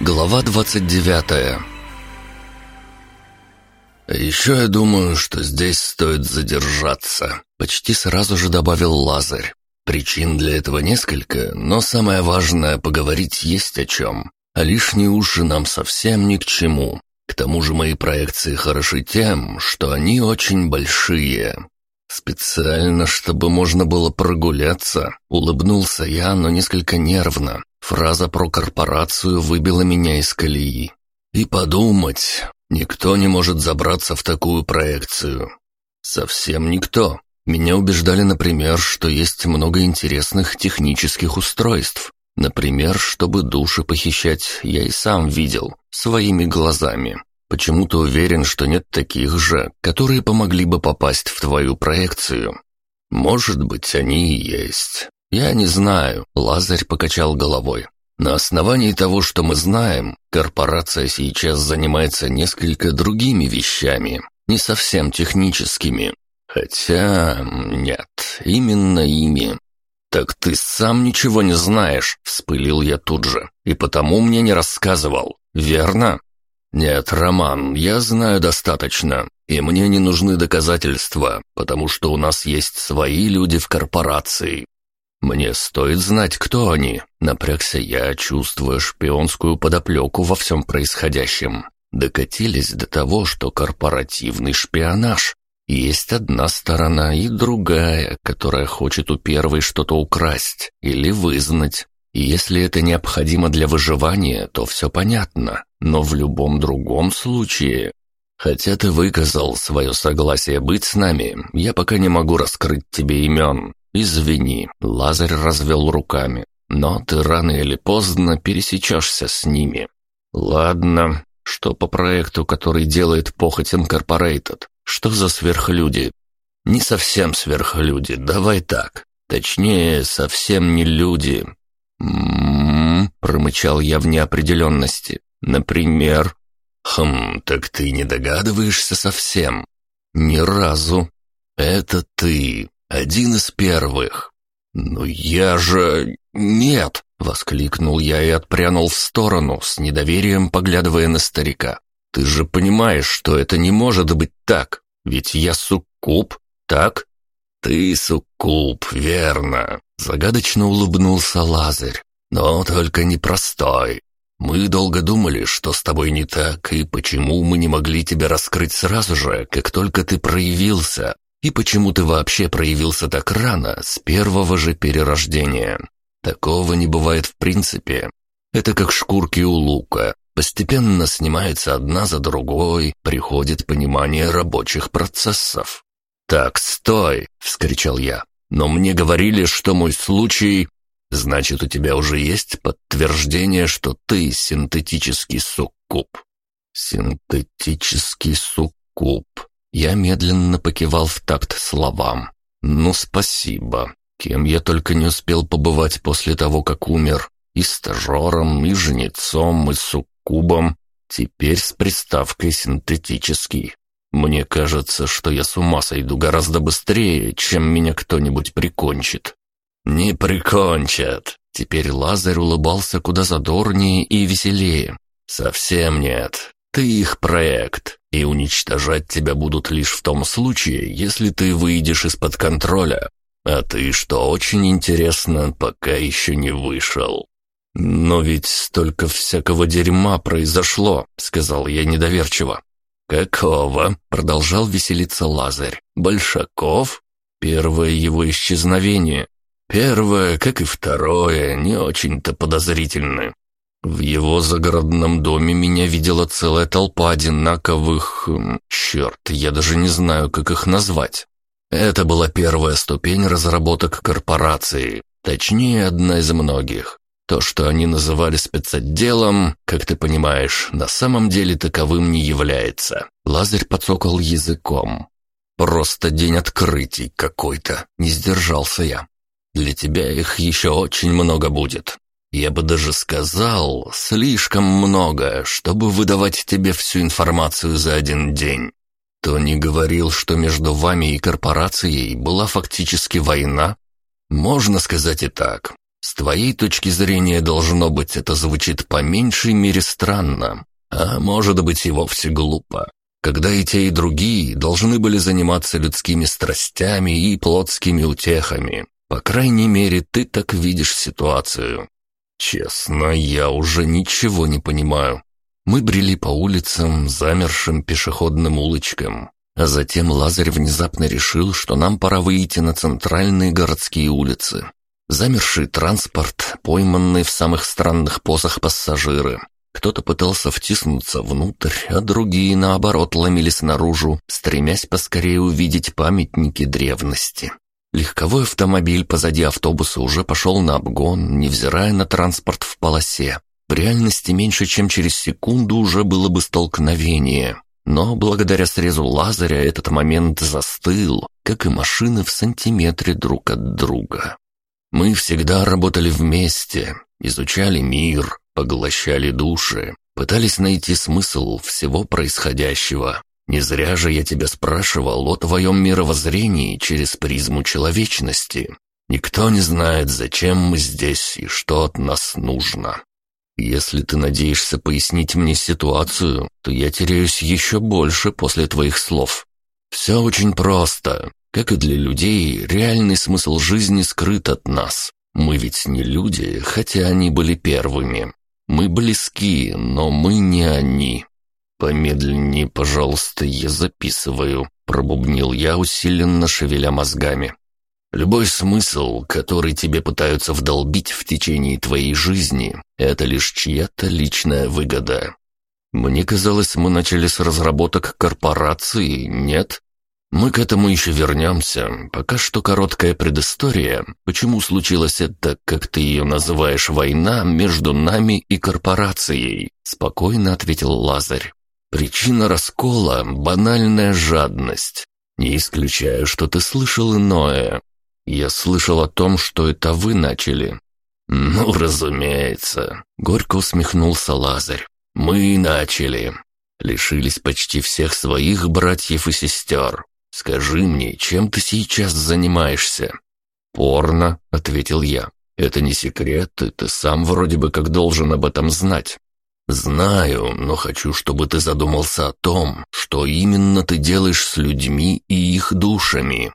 Глава 29 «Еще я думаю, что здесь стоит задержаться», — почти сразу же добавил Лазарь. «Причин для этого несколько, но самое важное — поговорить есть о чем. А лишние уши нам совсем ни к чему. К тому же мои проекции хороши тем, что они очень большие. Специально, чтобы можно было прогуляться, улыбнулся я, но несколько нервно. Фраза про корпорацию выбила меня из колеи. И подумать, никто не может забраться в такую проекцию. Совсем никто. Меня убеждали, например, что есть много интересных технических устройств. Например, чтобы души похищать, я и сам видел, своими глазами. Почему-то уверен, что нет таких же, которые помогли бы попасть в твою проекцию. Может быть, они и есть. «Я не знаю», — Лазарь покачал головой. «На основании того, что мы знаем, корпорация сейчас занимается несколько другими вещами, не совсем техническими. Хотя... нет, именно ими. «Так ты сам ничего не знаешь», — вспылил я тут же, «и потому мне не рассказывал, верно?» «Нет, Роман, я знаю достаточно, и мне не нужны доказательства, потому что у нас есть свои люди в корпорации, «Мне стоит знать, кто они», — напрягся я, чувствуя шпионскую подоплеку во всем происходящем. Докатились до того, что корпоративный шпионаж. Есть одна сторона и другая, которая хочет у первой что-то украсть или вызнать. И если это необходимо для выживания, то все понятно. Но в любом другом случае... Хотя ты выказал свое согласие быть с нами, я пока не могу раскрыть тебе имен. «Извини», — Лазарь развел руками, «но ты рано или поздно пересечешься с ними». «Ладно, что по проекту, который делает Похоть Инкорпорейтед? Что за сверхлюди?» «Не совсем сверхлюди, давай так. Точнее, совсем не люди». «М-м-м», промычал я в неопределенности. «Например?» «Хм, так ты не догадываешься совсем?» «Ни разу». «Это ты. Один из первых. «Но я же... нет!» — воскликнул я и отпрянул в сторону, с недоверием поглядывая на старика. «Ты же понимаешь, что это не может быть так, ведь я суккуб, так?» «Ты суккуб, верно!» — загадочно улыбнулся Лазарь. «Но только непростой. Мы долго думали, что с тобой не так, и почему мы не могли тебя раскрыть сразу же, как только ты проявился. И почему ты вообще проявился так рано, с первого же перерождения? Такого не бывает в принципе. Это как шкурки у лука. Постепенно снимается одна за другой, приходит понимание рабочих процессов. «Так, стой!» — вскричал я. «Но мне говорили, что мой случай...» «Значит, у тебя уже есть подтверждение, что ты синтетический суккуб?» «Синтетический суккуб», я медленно покивал в такт словам. «Ну, спасибо. Кем я только не успел побывать после того, как умер. И стажером, и жнецом, и суккубом. Теперь с приставкой «синтетический». Мне кажется, что я с ума сойду гораздо быстрее, чем меня кто-нибудь прикончит». «Не прикончат!» Теперь Лазарь улыбался куда задорнее и веселее. «Совсем нет. Ты их проект, и уничтожать тебя будут лишь в том случае, если ты выйдешь из-под контроля. А ты, что очень интересно, пока еще не вышел. «Но ведь столько всякого дерьма произошло», — сказал я недоверчиво. «Какого?» — продолжал веселиться Лазарь. «Большаков? Первое его исчезновение. Первое, как и второе, не очень-то подозрительны. В его загородном доме меня видела целая толпа одинаковых... Черт, я даже не знаю, как их назвать. Это была первая ступень разработок корпорации, точнее, одна из многих. То, что они называли спецотделом, как ты понимаешь, на самом деле таковым не является. Лазарь подсокал языком. Просто день открытий какой-то, не сдержался я. Для тебя их еще очень много будет. Я бы даже сказал, слишком много, чтобы выдавать тебе всю информацию за один день. Тони говорил, что между вами и корпорацией была фактически война. Можно сказать и так. С твоей точки зрения, должно быть, это звучит по меньшей мере странно, а может быть и вовсе глупо. Когда и те, и другие должны были заниматься людскими страстями и плотскими утехами. По крайней мере, ты так видишь ситуацию. Честно, я уже ничего не понимаю. Мы брели по улицам, замершим пешеходным улочкам. А затем Лазарь внезапно решил, что нам пора выйти на центральные городские улицы. Замерший транспорт, пойманные в самых странных позах пассажиры. Кто-то пытался втиснуться внутрь, а другие, наоборот, ломились наружу, стремясь поскорее увидеть памятники древности. Легковой автомобиль позади автобуса уже пошел на обгон, невзирая на транспорт в полосе. В реальности меньше чем через секунду уже было бы столкновение. Но благодаря срезу Лазаря этот момент застыл, как и машины в сантиметре друг от друга. Мы всегда работали вместе, изучали мир, поглощали души, пытались найти смысл всего происходящего. Не зря же я тебя спрашивал о твоем мировоззрении через призму человечности. Никто не знает, зачем мы здесь и что от нас нужно. Если ты надеешься пояснить мне ситуацию, то я теряюсь еще больше после твоих слов. Все очень просто. Как и для людей, реальный смысл жизни скрыт от нас. Мы ведь не люди, хотя они были первыми. Мы близки, но мы не они. Помедленнее, пожалуйста, я записываю, пробубнил я, усиленно шевеля мозгами. Любой смысл, который тебе пытаются вдолбить в течение твоей жизни, это лишь чья-то личная выгода. Мне казалось, мы начали с разработок корпорации, нет? Мы к этому еще вернемся. Пока что короткая предыстория, почему случилось это, как ты ее называешь, война между нами и корпорацией, спокойно ответил Лазарь. Причина раскола – банальная жадность. Не исключаю, что ты слышал иное. Я слышал о том, что это вы начали. Ну, разумеется, горько усмехнулся Лазарь. Мы начали. Лишились почти всех своих братьев и сестер. «Скажи мне, чем ты сейчас занимаешься?» «Порно», — ответил я. «Это не секрет, и ты сам вроде бы как должен об этом знать». «Знаю, но хочу, чтобы ты задумался о том, что именно ты делаешь с людьми и их душами.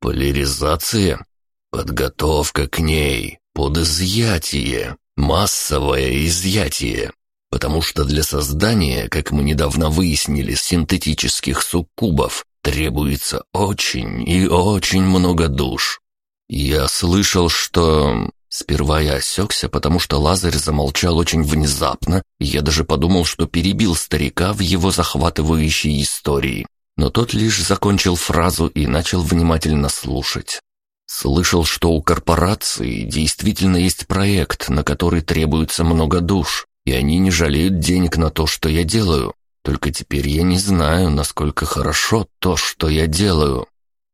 Поляризация? Подготовка к ней, под изъятие, массовое изъятие. Потому что для создания, как мы недавно выяснили, синтетических суккубов требуется очень и очень много душ. Я слышал, что... Сперва я осекся, потому что Лазарь замолчал очень внезапно, и я даже подумал, что перебил старика в его захватывающей истории. Но тот лишь закончил фразу и начал внимательно слушать. Слышал, что у корпорации действительно есть проект, на который требуется много душ, и они не жалеют денег на то, что я делаю. Только теперь я не знаю, насколько хорошо то, что я делаю.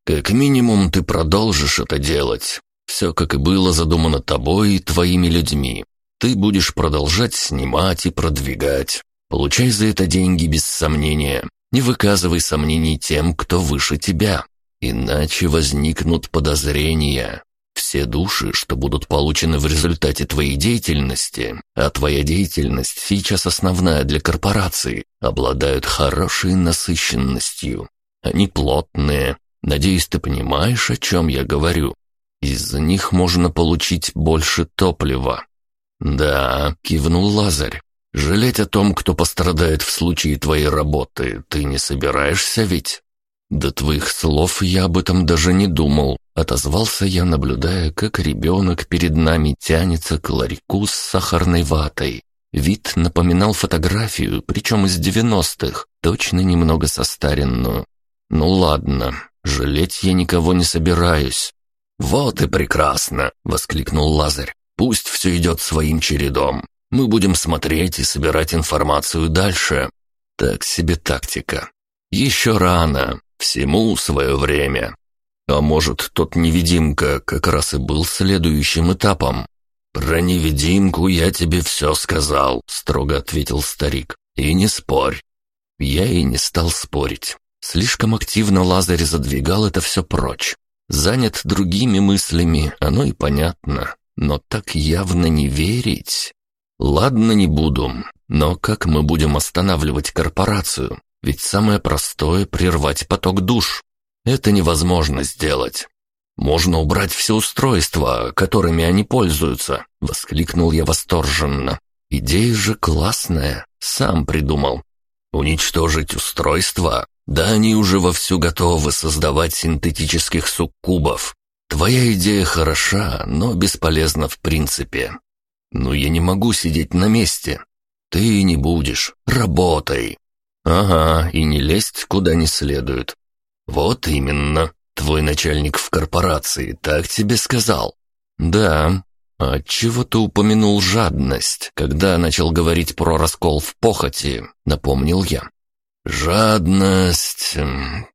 Как минимум ты продолжишь это делать. Все, как и было задумано тобой и твоими людьми. Ты будешь продолжать снимать и продвигать. Получай за это деньги без сомнения. Не выказывай сомнений тем, кто выше тебя. Иначе возникнут подозрения все души, что будут получены в результате твоей деятельности, а твоя деятельность сейчас основная для корпорации, обладают хорошей насыщенностью. Они плотные. Надеюсь, ты понимаешь, о чем я говорю. Из-за них можно получить больше топлива. Да, кивнул Лазарь. Жалеть о том, кто пострадает в случае твоей работы, ты не собираешься ведь? До твоих слов я об этом даже не думал. Отозвался я, наблюдая, как ребенок перед нами тянется к ларьку с сахарной ватой. Вид напоминал фотографию, причем из девяностых, точно немного состаренную. Ну ладно, жалеть я никого не собираюсь. «Вот и прекрасно!» — воскликнул Лазарь. «Пусть все идет своим чередом. Мы будем смотреть и собирать информацию дальше. Так себе тактика. Еще рано, всему свое время. А может, тот невидимка как раз и был следующим этапом? «Про невидимку я тебе все сказал», — строго ответил старик. «И не спорь». Я и не стал спорить. Слишком активно Лазарь задвигал это все прочь. Занят другими мыслями, оно и понятно. Но так явно не верить. Ладно, не буду. Но как мы будем останавливать корпорацию? Ведь самое простое — прервать поток душ. Это невозможно сделать. «Можно убрать все устройства, которыми они пользуются», — воскликнул я восторженно. «Идея же классная, сам придумал. Уничтожить устройства? Да они уже вовсю готовы создавать синтетических суккубов. Твоя идея хороша, но бесполезна в принципе. Но я не могу сидеть на месте. Ты не будешь, работай. Ага, и не лезть куда не следует. Вот именно. Твой начальник в корпорации так тебе сказал? Да. А чего ты упомянул жадность, когда начал говорить про раскол в похоти? Напомнил я. Жадность,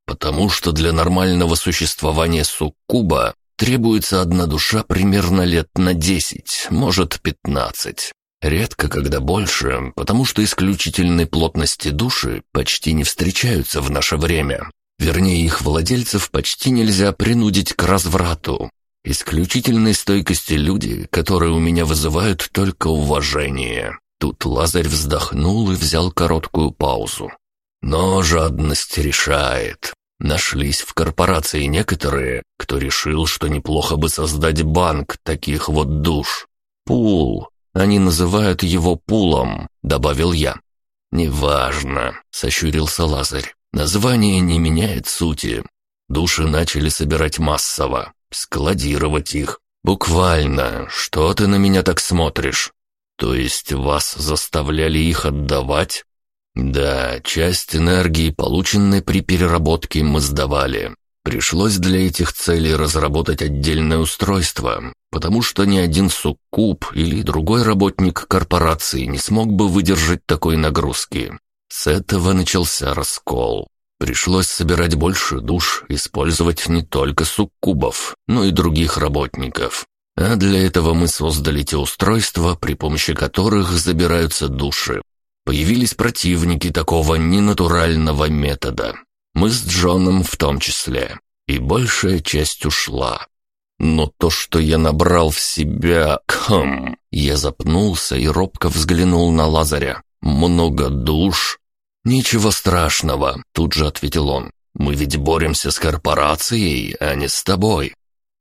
потому что для нормального существования суккуба требуется одна душа примерно лет на десять, может пятнадцать. Редко когда больше, потому что исключительной плотности души почти не встречаются в наше время. Вернее, их владельцев почти нельзя принудить к разврату. Исключительной стойкости люди, которые у меня вызывают только уважение. Тут Лазарь вздохнул и взял короткую паузу. Но жадность решает. Нашлись в корпорации некоторые, кто решил, что неплохо бы создать банк таких вот душ. Пул. Они называют его пулом, добавил я. «Неважно», — сощурился Лазарь. Название не меняет сути. Души начали собирать массово, складировать их. Буквально, что ты на меня так смотришь? То есть вас заставляли их отдавать? Да, часть энергии, полученной при переработке, мы сдавали. Пришлось для этих целей разработать отдельное устройство, потому что ни один суккуб или другой работник корпорации не смог бы выдержать такой нагрузки. С этого начался раскол. Пришлось собирать больше душ, использовать не только суккубов, но и других работников. А для этого мы создали те устройства, при помощи которых забираются души. Появились противники такого ненатурального метода. Мы с Джоном в том числе. И большая часть ушла. Но то, что я набрал в себя... Хм... Я запнулся и робко взглянул на Лазаря. Много душ, «Ничего страшного», — тут же ответил он. «Мы ведь боремся с корпорацией, а не с тобой.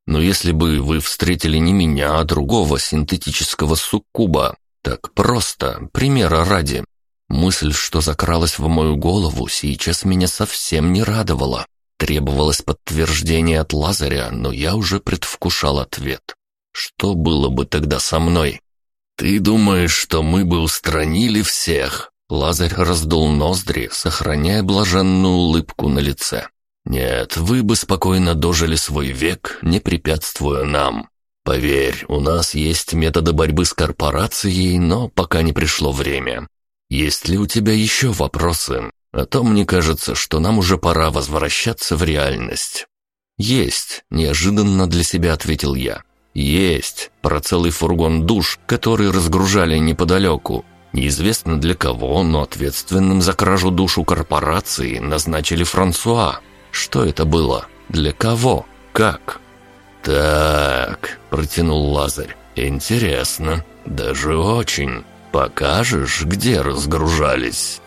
Но если бы вы встретили не меня, а другого синтетического суккуба, так просто, примера ради. Мысль, что закралась в мою голову, сейчас меня совсем не радовала. Требовалось подтверждение от Лазаря, но я уже предвкушал ответ. Что было бы тогда со мной? «Ты думаешь, что мы бы устранили всех?» Лазарь раздул ноздри, сохраняя блаженную улыбку на лице. «Нет, вы бы спокойно дожили свой век, не препятствуя нам. Поверь, у нас есть методы борьбы с корпорацией, но пока не пришло время. Есть ли у тебя еще вопросы? А то мне кажется, что нам уже пора возвращаться в реальность». «Есть», — неожиданно для себя ответил я. «Есть, про целый фургон душ, который разгружали неподалеку. Неизвестно для кого, но ответственным за кражу душу корпорации назначили Франсуа. Что это было? Для кого? Как? «Так», — протянул Лазарь, — «интересно, даже очень. Покажешь, где разгружались?»